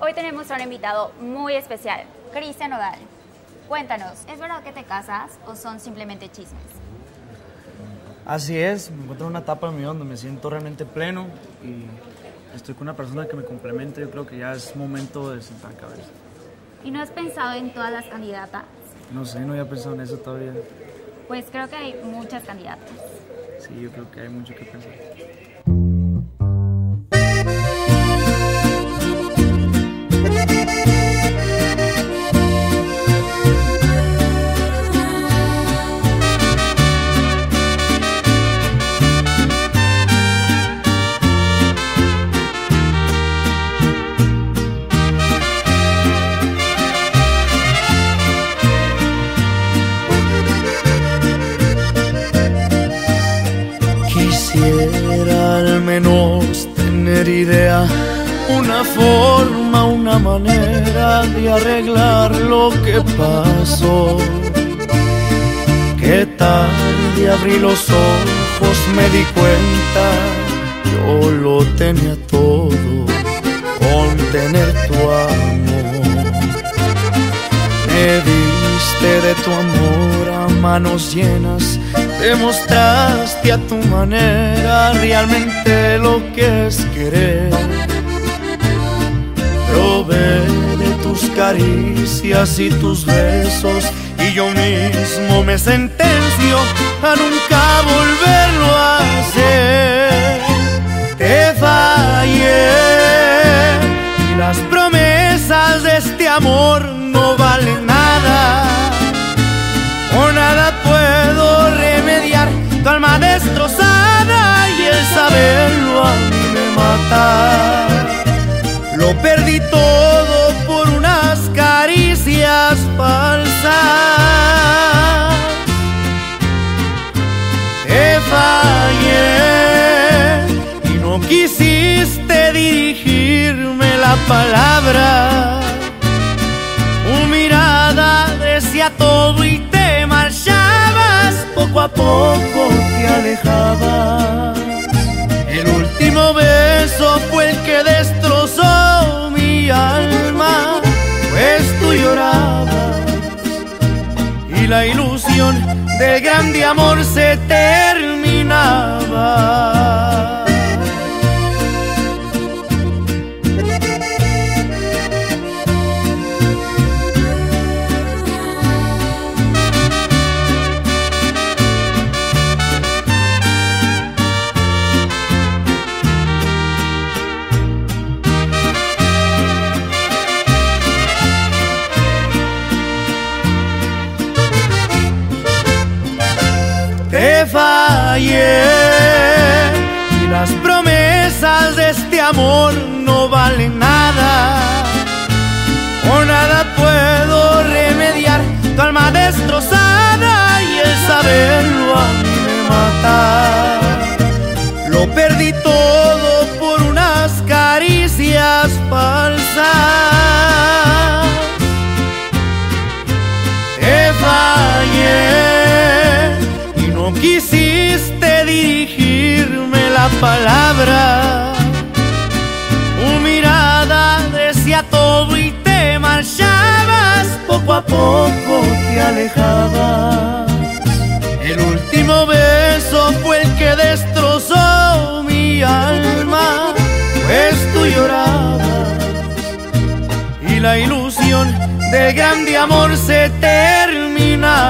Hoy tenemos a un invitado muy especial, Cristian Nodal. Cuéntanos, ¿es verdad que te casas o son simplemente chismes? Así es, me encuentro en una etapa en mi vida donde me siento realmente pleno y estoy con una persona que me complementa. Yo creo que ya es momento de sentar cabeza. ¿Y no has pensado en todas las candidatas? No sé, no había pensado en eso todavía. Pues creo que hay muchas candidatas. Sí, yo creo que hay mucho que pensar. Quisiera al menos tener idea, una forma, una manera de arreglar lo que pasó. Que tarde abrí los ojos, me di cuenta, yo lo tenía todo con tener de tu amor a manos llenas Demostraste a tu manera realmente lo que es querer. Probé de tus caricias y tus besos y yo mismo me sentencio a nunca volverlo a hacer. Te fallé y las promesas de este amor no Lo perdí todo por unas caricias falsas. Te fallé y no quisiste dirigirme la palabra. Tu mirada decía todo y te marchabas, poco a poco te alejabas. Y la ilusión del grande amor se terminaba. Amor no valen nada. O nada puedo remediar tu alma destrozada y el saberlo a mí me mata. Lo perdí todo por unas caricias falsas. Te fallé y no quisiste dirigirme la palabra. Poco a poco te alejabas. El último beso fue el que destrozó mi alma, pues tú llorabas y la ilusión del grande amor se terminaba.